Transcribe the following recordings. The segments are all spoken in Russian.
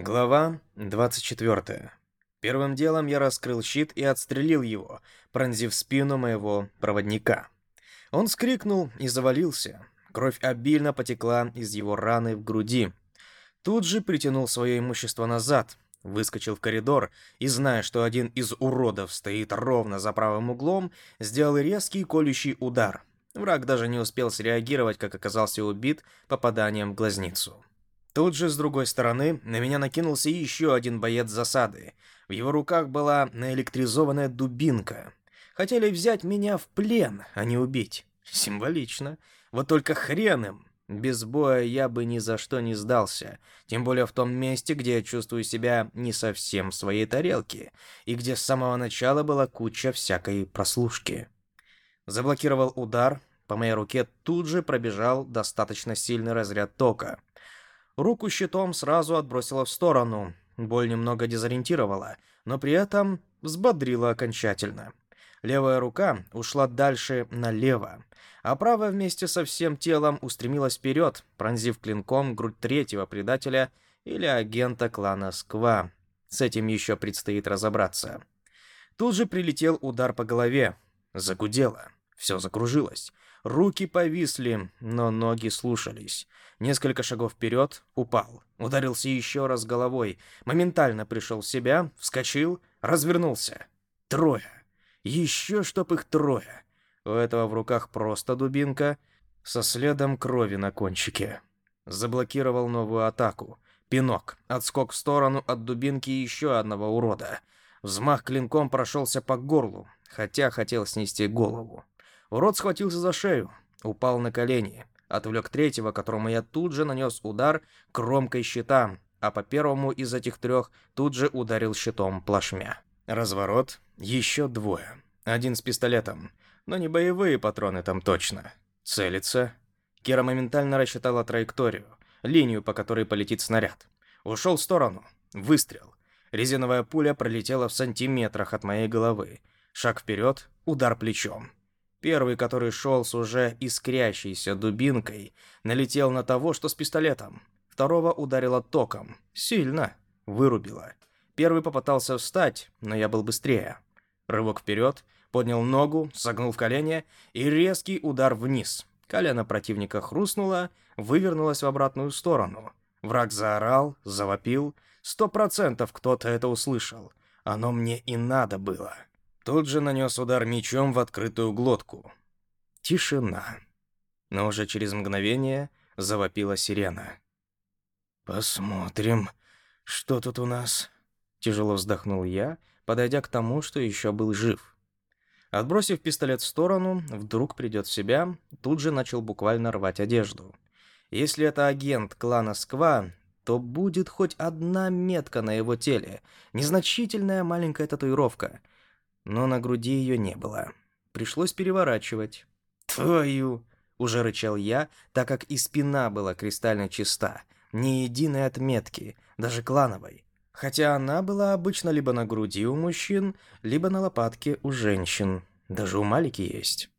Глава 24. Первым делом я раскрыл щит и отстрелил его, пронзив спину моего проводника. Он скрикнул и завалился. Кровь обильно потекла из его раны в груди. Тут же притянул свое имущество назад, выскочил в коридор и, зная, что один из уродов стоит ровно за правым углом, сделал резкий колющий удар. Враг даже не успел среагировать, как оказался убит попаданием в глазницу. Тут же, с другой стороны, на меня накинулся еще один боец засады. В его руках была наэлектризованная дубинка. Хотели взять меня в плен, а не убить. Символично. Вот только хрен им. Без боя я бы ни за что не сдался. Тем более в том месте, где я чувствую себя не совсем в своей тарелке. И где с самого начала была куча всякой прослушки. Заблокировал удар. По моей руке тут же пробежал достаточно сильный разряд тока. Руку щитом сразу отбросила в сторону. Боль немного дезориентировала, но при этом взбодрила окончательно. Левая рука ушла дальше налево, а правая вместе со всем телом устремилась вперед, пронзив клинком грудь третьего предателя или агента клана Сква. С этим еще предстоит разобраться. Тут же прилетел удар по голове. Загудело. Все закружилось. Руки повисли, но ноги слушались. Несколько шагов вперед, упал. Ударился еще раз головой. Моментально пришел в себя, вскочил, развернулся. Трое. Еще чтоб их трое. У этого в руках просто дубинка, со следом крови на кончике. Заблокировал новую атаку. Пинок. Отскок в сторону от дубинки еще одного урода. Взмах клинком прошелся по горлу, хотя хотел снести голову. Урод схватился за шею, упал на колени отвлек третьего, которому я тут же нанес удар кромкой щита, а по первому из этих трех тут же ударил щитом плашмя. Разворот, еще двое. Один с пистолетом, но не боевые патроны там точно. Целится. Кира моментально рассчитала траекторию, линию, по которой полетит снаряд. Ушел в сторону. Выстрел. Резиновая пуля пролетела в сантиметрах от моей головы. Шаг вперед, удар плечом. Первый, который шел с уже искрящейся дубинкой, налетел на того, что с пистолетом. Второго ударило током. Сильно. Вырубило. Первый попытался встать, но я был быстрее. Рывок вперед, поднял ногу, согнул в колени и резкий удар вниз. Колено противника хрустнуло, вывернулось в обратную сторону. Враг заорал, завопил. Сто процентов кто-то это услышал. Оно мне и надо было. Тут же нанес удар мечом в открытую глотку. Тишина. Но уже через мгновение завопила сирена. «Посмотрим, что тут у нас?» Тяжело вздохнул я, подойдя к тому, что еще был жив. Отбросив пистолет в сторону, вдруг придет в себя, тут же начал буквально рвать одежду. Если это агент клана Сква, то будет хоть одна метка на его теле, незначительная маленькая татуировка — но на груди ее не было. Пришлось переворачивать. «Твою!» — уже рычал я, так как и спина была кристально чиста, ни единой отметки, даже клановой. Хотя она была обычно либо на груди у мужчин, либо на лопатке у женщин. Даже у Малики есть.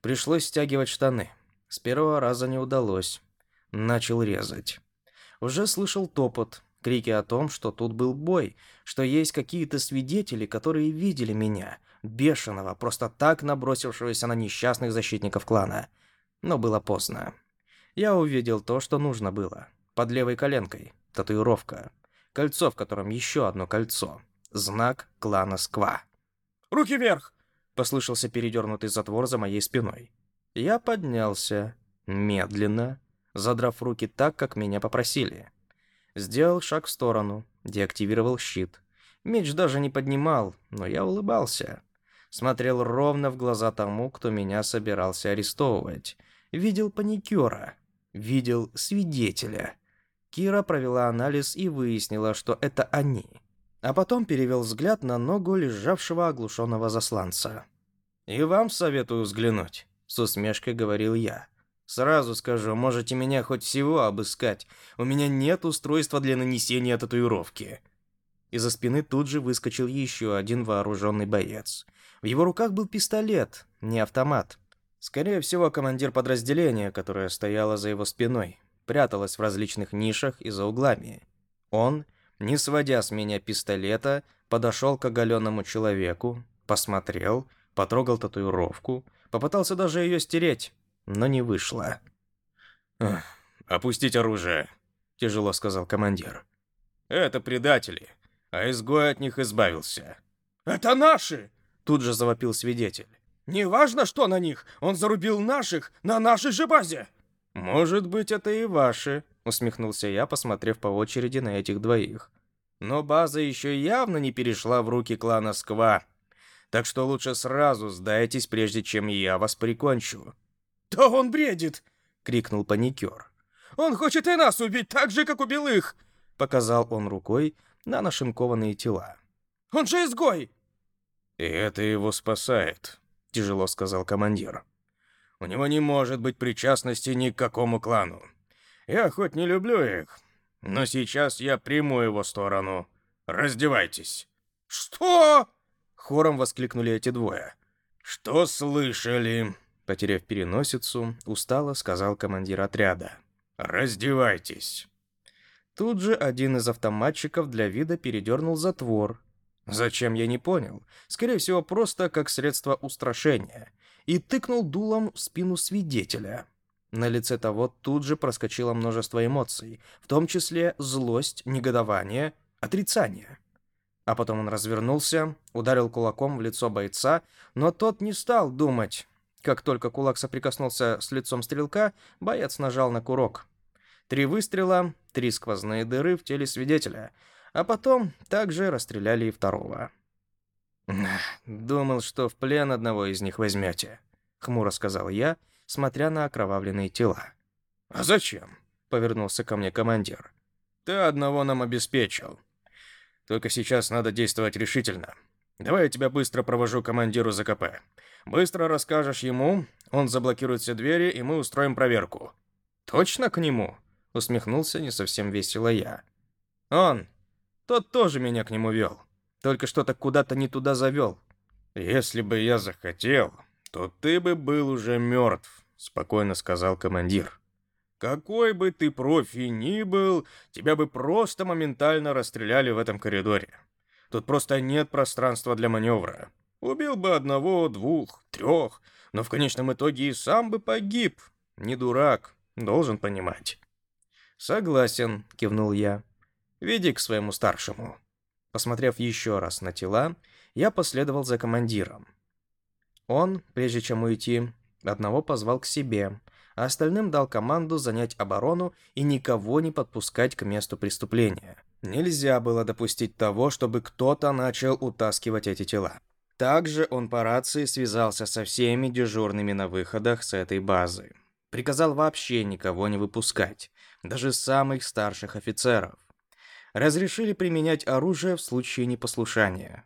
Пришлось стягивать штаны. С первого раза не удалось. Начал резать. Уже слышал топот, Крики о том, что тут был бой, что есть какие-то свидетели, которые видели меня, бешеного, просто так набросившегося на несчастных защитников клана. Но было поздно. Я увидел то, что нужно было. Под левой коленкой татуировка. Кольцо, в котором еще одно кольцо. Знак клана Сква. «Руки вверх!» — послышался передернутый затвор за моей спиной. Я поднялся, медленно, задрав руки так, как меня попросили. Сделал шаг в сторону, деактивировал щит. Меч даже не поднимал, но я улыбался. Смотрел ровно в глаза тому, кто меня собирался арестовывать. Видел паникера. Видел свидетеля. Кира провела анализ и выяснила, что это они. А потом перевел взгляд на ногу лежавшего оглушенного засланца. «И вам советую взглянуть», — с усмешкой говорил я. Сразу скажу, можете меня хоть всего обыскать. У меня нет устройства для нанесения татуировки. Из-за спины тут же выскочил еще один вооруженный боец. В его руках был пистолет, не автомат. Скорее всего, командир подразделения, которое стояло за его спиной, пряталось в различных нишах и за углами. Он Не сводя с меня пистолета, подошел к оголенному человеку, посмотрел, потрогал татуировку, попытался даже ее стереть, но не вышло. «Опустить оружие», — тяжело сказал командир. «Это предатели, а изгой от них избавился». «Это наши!» — тут же завопил свидетель. «Неважно, что на них, он зарубил наших на нашей же базе!» «Может быть, это и ваши», — усмехнулся я, посмотрев по очереди на этих двоих. «Но база еще явно не перешла в руки клана Сква, так что лучше сразу сдайтесь, прежде чем я вас прикончу». «Да он бредит!» — крикнул паникер. «Он хочет и нас убить так же, как убил их!» — показал он рукой на нашинкованные тела. «Он же изгой!» «И это его спасает», — тяжело сказал командир. «У него не может быть причастности ни к какому клану. Я хоть не люблю их, но сейчас я приму его сторону. Раздевайтесь». «Что?» — хором воскликнули эти двое. «Что слышали?» Потеряв переносицу, устало сказал командир отряда. «Раздевайтесь!» Тут же один из автоматчиков для вида передернул затвор. Зачем, я не понял. Скорее всего, просто как средство устрашения. И тыкнул дулом в спину свидетеля. На лице того тут же проскочило множество эмоций, в том числе злость, негодование, отрицание. А потом он развернулся, ударил кулаком в лицо бойца, но тот не стал думать, как только кулак соприкоснулся с лицом стрелка, боец нажал на курок. Три выстрела, три сквозные дыры в теле свидетеля, а потом также расстреляли и второго. «Думал, что в плен одного из них возьмете», — хмуро сказал я, смотря на окровавленные тела. «А зачем?» — повернулся ко мне командир. «Ты одного нам обеспечил. Только сейчас надо действовать решительно. Давай я тебя быстро провожу командиру ЗКП. Быстро расскажешь ему, он заблокирует все двери, и мы устроим проверку». «Точно к нему?» — усмехнулся не совсем весело я. «Он. Тот тоже меня к нему вел. Только что-то куда-то не туда завел». «Если бы я захотел, то ты бы был уже мертв», — спокойно сказал командир. «Какой бы ты профи ни был, тебя бы просто моментально расстреляли в этом коридоре. Тут просто нет пространства для маневра. Убил бы одного, двух, трех, но в конечном итоге и сам бы погиб. Не дурак, должен понимать. «Согласен», — кивнул я. «Веди к своему старшему». Посмотрев еще раз на тела, я последовал за командиром. Он, прежде чем уйти, одного позвал к себе, а остальным дал команду занять оборону и никого не подпускать к месту преступления. Нельзя было допустить того, чтобы кто-то начал утаскивать эти тела. Также он по рации связался со всеми дежурными на выходах с этой базы. Приказал вообще никого не выпускать, даже самых старших офицеров. Разрешили применять оружие в случае непослушания.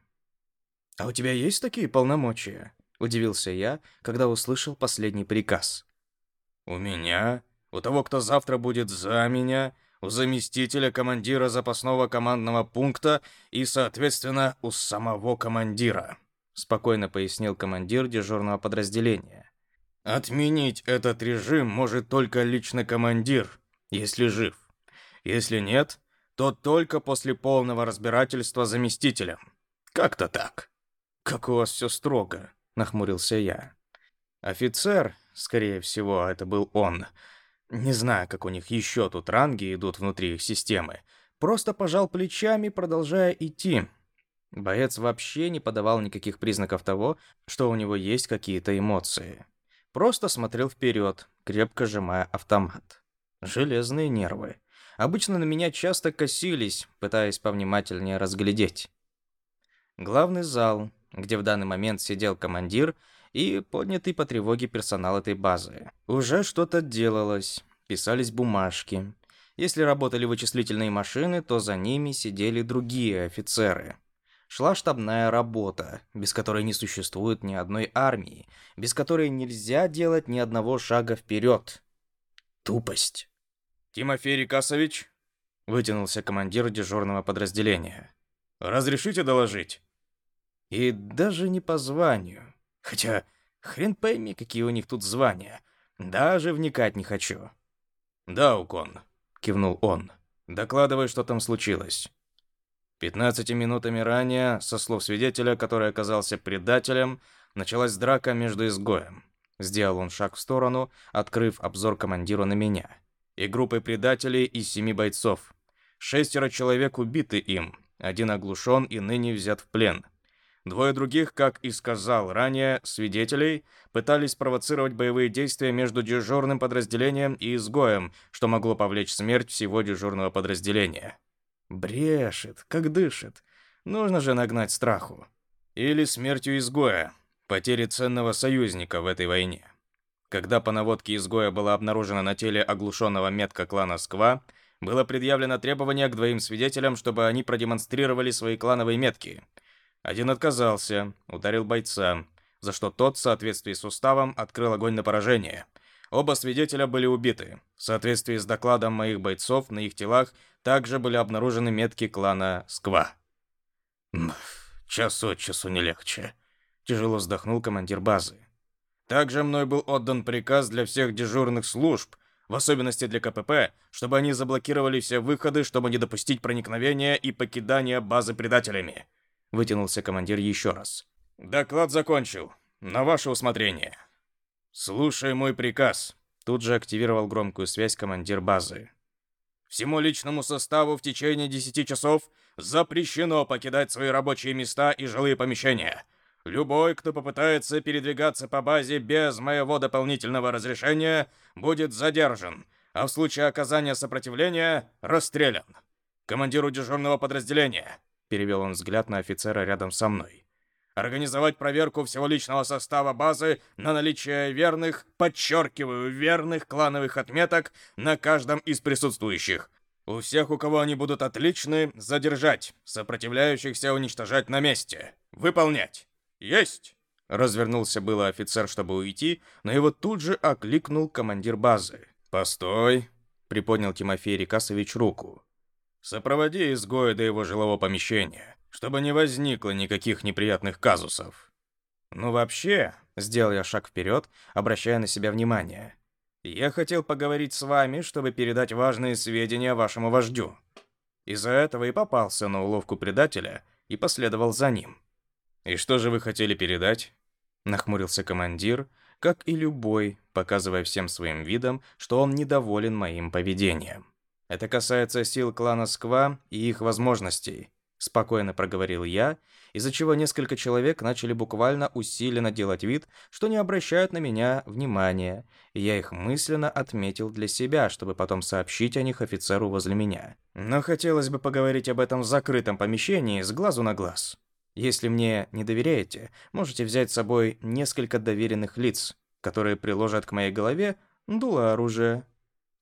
«А у тебя есть такие полномочия?» – удивился я, когда услышал последний приказ. «У меня? У того, кто завтра будет за меня?» У заместителя командира запасного командного пункта и, соответственно, у самого командира спокойно пояснил командир дежурного подразделения. Отменить этот режим может только лично командир, если жив. Если нет, то только после полного разбирательства заместителем. Как-то так. Как у вас все строго, нахмурился я. Офицер, скорее всего, это был он. Не знаю, как у них еще тут ранги идут внутри их системы. Просто пожал плечами, продолжая идти. Боец вообще не подавал никаких признаков того, что у него есть какие-то эмоции. Просто смотрел вперед, крепко сжимая автомат. Железные нервы. Обычно на меня часто косились, пытаясь повнимательнее разглядеть. Главный зал, где в данный момент сидел командир и поднятый по тревоге персонал этой базы. Уже что-то делалось, писались бумажки. Если работали вычислительные машины, то за ними сидели другие офицеры шла штабная работа, без которой не существует ни одной армии, без которой нельзя делать ни одного шага вперед. Тупость. «Тимофей Рикасович?» — вытянулся командир дежурного подразделения. «Разрешите доложить?» И даже не по званию. Хотя, хрен пойми, какие у них тут звания. Даже вникать не хочу. «Да, Укон», — кивнул он. «Докладывай, что там случилось». 15 минутами ранее, со слов свидетеля, который оказался предателем, началась драка между изгоем. Сделал он шаг в сторону, открыв обзор командиру на меня. И группой предателей из семи бойцов. Шестеро человек убиты им, один оглушен и ныне взят в плен. Двое других, как и сказал ранее, свидетелей, пытались провоцировать боевые действия между дежурным подразделением и изгоем, что могло повлечь смерть всего дежурного подразделения. Брешет, как дышит. Нужно же нагнать страху. Или смертью изгоя, потери ценного союзника в этой войне. Когда по наводке изгоя была обнаружена на теле оглушенного метка клана Сква, было предъявлено требование к двоим свидетелям, чтобы они продемонстрировали свои клановые метки. Один отказался, ударил бойца, за что тот, в соответствии с уставом, открыл огонь на поражение. Оба свидетеля были убиты. В соответствии с докладом моих бойцов, на их телах также были обнаружены метки клана Сква. Час от часу не легче. Тяжело вздохнул командир базы. Также мной был отдан приказ для всех дежурных служб, в особенности для КПП, чтобы они заблокировали все выходы, чтобы не допустить проникновения и покидания базы предателями. Вытянулся командир еще раз. Доклад закончил. На ваше усмотрение. Слушай мой приказ. Тут же активировал громкую связь командир базы. Всему личному составу в течение 10 часов запрещено покидать свои рабочие места и жилые помещения. Любой, кто попытается передвигаться по базе без моего дополнительного разрешения, будет задержан, а в случае оказания сопротивления расстрелян. Командиру дежурного подразделения, перевел он взгляд на офицера рядом со мной. Организовать проверку всего личного состава базы на наличие верных, подчеркиваю, верных клановых отметок на каждом из присутствующих. У всех, у кого они будут отличны, задержать, сопротивляющихся уничтожать на месте. Выполнять. «Есть!» Развернулся было офицер, чтобы уйти, но его тут же окликнул командир базы. «Постой!» — приподнял Тимофей Рикасович руку. «Сопроводи изгоя до его жилого помещения, чтобы не возникло никаких неприятных казусов». «Ну вообще...» — сделал я шаг вперед, обращая на себя внимание. «Я хотел поговорить с вами, чтобы передать важные сведения вашему вождю. Из-за этого и попался на уловку предателя и последовал за ним. «И что же вы хотели передать?» Нахмурился командир, как и любой, показывая всем своим видом, что он недоволен моим поведением. «Это касается сил клана Сква и их возможностей», — спокойно проговорил я, из-за чего несколько человек начали буквально усиленно делать вид, что не обращают на меня внимания, и я их мысленно отметил для себя, чтобы потом сообщить о них офицеру возле меня. Но хотелось бы поговорить об этом в закрытом помещении, с глазу на глаз. Если мне не доверяете, можете взять с собой несколько доверенных лиц, которые приложат к моей голове дуло оружия.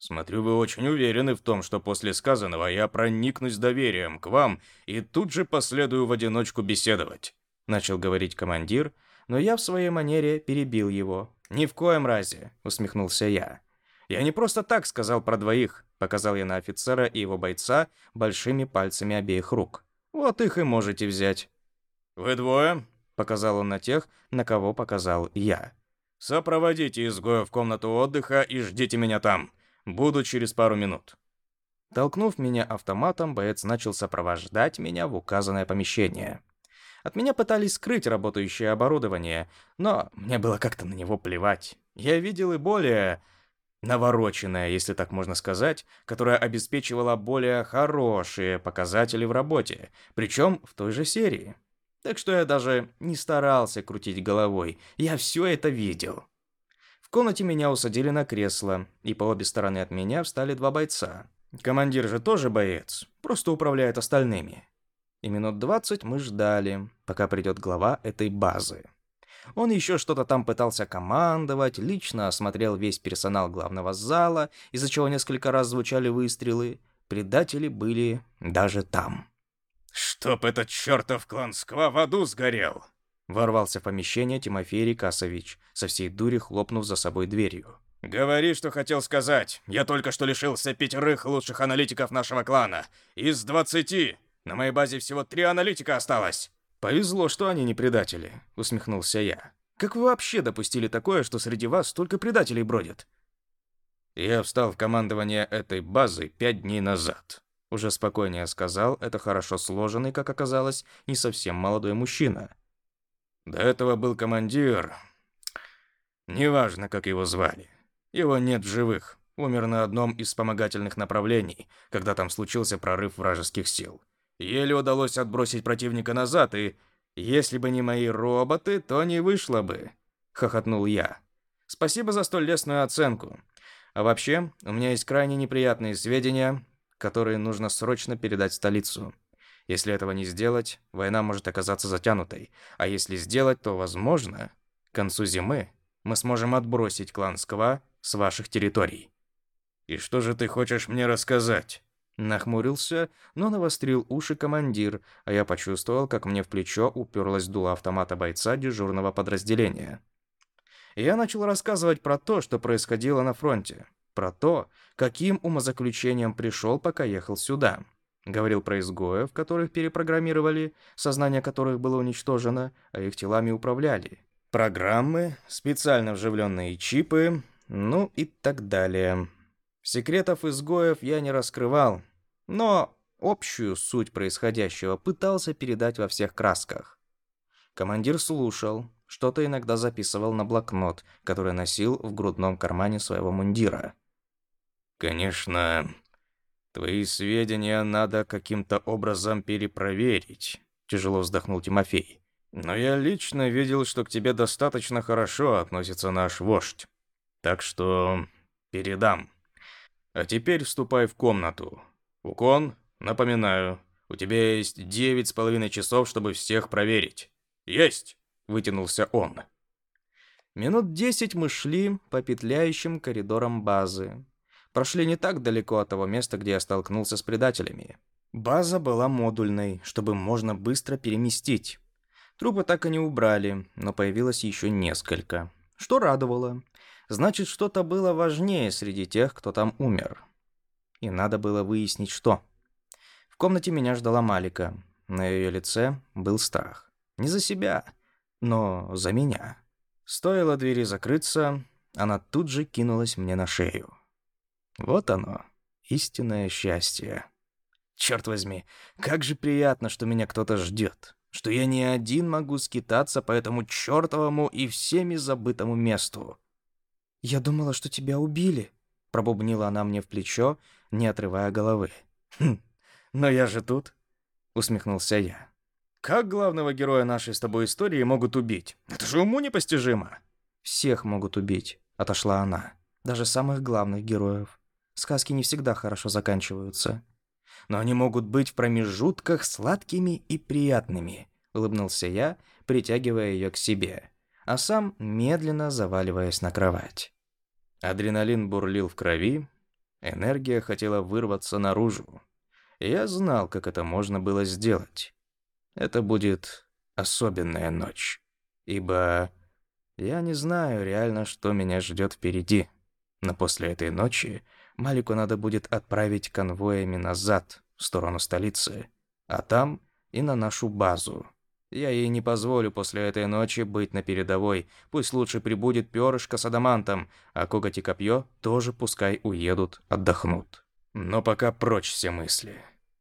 Смотрю, вы очень уверены в том, что после сказанного я проникнусь доверием к вам и тут же последую в одиночку беседовать, начал говорить командир, но я в своей манере перебил его. Ни в коем разе, усмехнулся я. Я не просто так сказал про двоих, показал я на офицера и его бойца большими пальцами обеих рук. Вот их и можете взять. «Вы двое?» — показал он на тех, на кого показал я. «Сопроводите изгоя в комнату отдыха и ждите меня там. Буду через пару минут». Толкнув меня автоматом, боец начал сопровождать меня в указанное помещение. От меня пытались скрыть работающее оборудование, но мне было как-то на него плевать. Я видел и более навороченное, если так можно сказать, которое обеспечивало более хорошие показатели в работе, причем в той же серии. Так что я даже не старался крутить головой. Я все это видел. В комнате меня усадили на кресло, и по обе стороны от меня встали два бойца. Командир же тоже боец, просто управляет остальными. И минут двадцать мы ждали, пока придет глава этой базы. Он еще что-то там пытался командовать, лично осмотрел весь персонал главного зала, из-за чего несколько раз звучали выстрелы. Предатели были даже там. «Чтоб этот чертов клан Сква в аду сгорел!» Ворвался в помещение Тимофей Рикасович, со всей дури хлопнув за собой дверью. «Говори, что хотел сказать. Я только что лишился пятерых лучших аналитиков нашего клана. Из двадцати. На моей базе всего три аналитика осталось». «Повезло, что они не предатели», — усмехнулся я. «Как вы вообще допустили такое, что среди вас столько предателей бродит?» Я встал в командование этой базы пять дней назад. Уже спокойнее сказал, это хорошо сложенный, как оказалось, не совсем молодой мужчина. До этого был командир. Неважно, как его звали. Его нет в живых. Умер на одном из вспомогательных направлений, когда там случился прорыв вражеских сил. Еле удалось отбросить противника назад, и если бы не мои роботы, то не вышло бы, хохотнул я. Спасибо за столь лестную оценку. А вообще, у меня есть крайне неприятные сведения, которые нужно срочно передать в столицу. Если этого не сделать, война может оказаться затянутой. А если сделать, то, возможно, к концу зимы мы сможем отбросить клан Сква с ваших территорий. И что же ты хочешь мне рассказать? Нахмурился, но навострил уши командир, а я почувствовал, как мне в плечо уперлась дула автомата бойца дежурного подразделения. я начал рассказывать про то, что происходило на фронте, про то, каким умозаключением пришел, пока ехал сюда. Говорил про изгоев, которых перепрограммировали, сознание которых было уничтожено, а их телами управляли. Программы, специально вживленные чипы, ну и так далее. Секретов изгоев я не раскрывал, но общую суть происходящего пытался передать во всех красках. Командир слушал, что-то иногда записывал на блокнот, который носил в грудном кармане своего мундира. «Конечно, твои сведения надо каким-то образом перепроверить», — тяжело вздохнул Тимофей. «Но я лично видел, что к тебе достаточно хорошо относится наш вождь. Так что передам. А теперь вступай в комнату. «Укон, напоминаю, у тебя есть девять с половиной часов, чтобы всех проверить». «Есть!» — вытянулся он. Минут десять мы шли по петляющим коридорам базы. Прошли не так далеко от того места, где я столкнулся с предателями. База была модульной, чтобы можно быстро переместить. Трупы так и не убрали, но появилось еще несколько. Что радовало. Значит, что-то было важнее среди тех, кто там умер и надо было выяснить, что. В комнате меня ждала Малика. На ее лице был страх. Не за себя, но за меня. Стоило двери закрыться, она тут же кинулась мне на шею. Вот оно, истинное счастье. Черт возьми, как же приятно, что меня кто-то ждет, что я не один могу скитаться по этому чертовому и всеми забытому месту. «Я думала, что тебя убили», — пробубнила она мне в плечо, не отрывая головы. «Хм, но я же тут», — усмехнулся я. «Как главного героя нашей с тобой истории могут убить? Это же уму непостижимо!» «Всех могут убить», — отошла она. «Даже самых главных героев. Сказки не всегда хорошо заканчиваются. Но они могут быть в промежутках сладкими и приятными», — улыбнулся я, притягивая ее к себе, а сам медленно заваливаясь на кровать. Адреналин бурлил в крови, Энергия хотела вырваться наружу. Я знал, как это можно было сделать. Это будет особенная ночь. Ибо я не знаю реально, что меня ждет впереди. Но после этой ночи Малику надо будет отправить конвоями назад, в сторону столицы, а там и на нашу базу. Я ей не позволю после этой ночи быть на передовой. Пусть лучше прибудет перышко с адамантом, а коготь и копье тоже пускай уедут, отдохнут. Но пока прочь все мысли.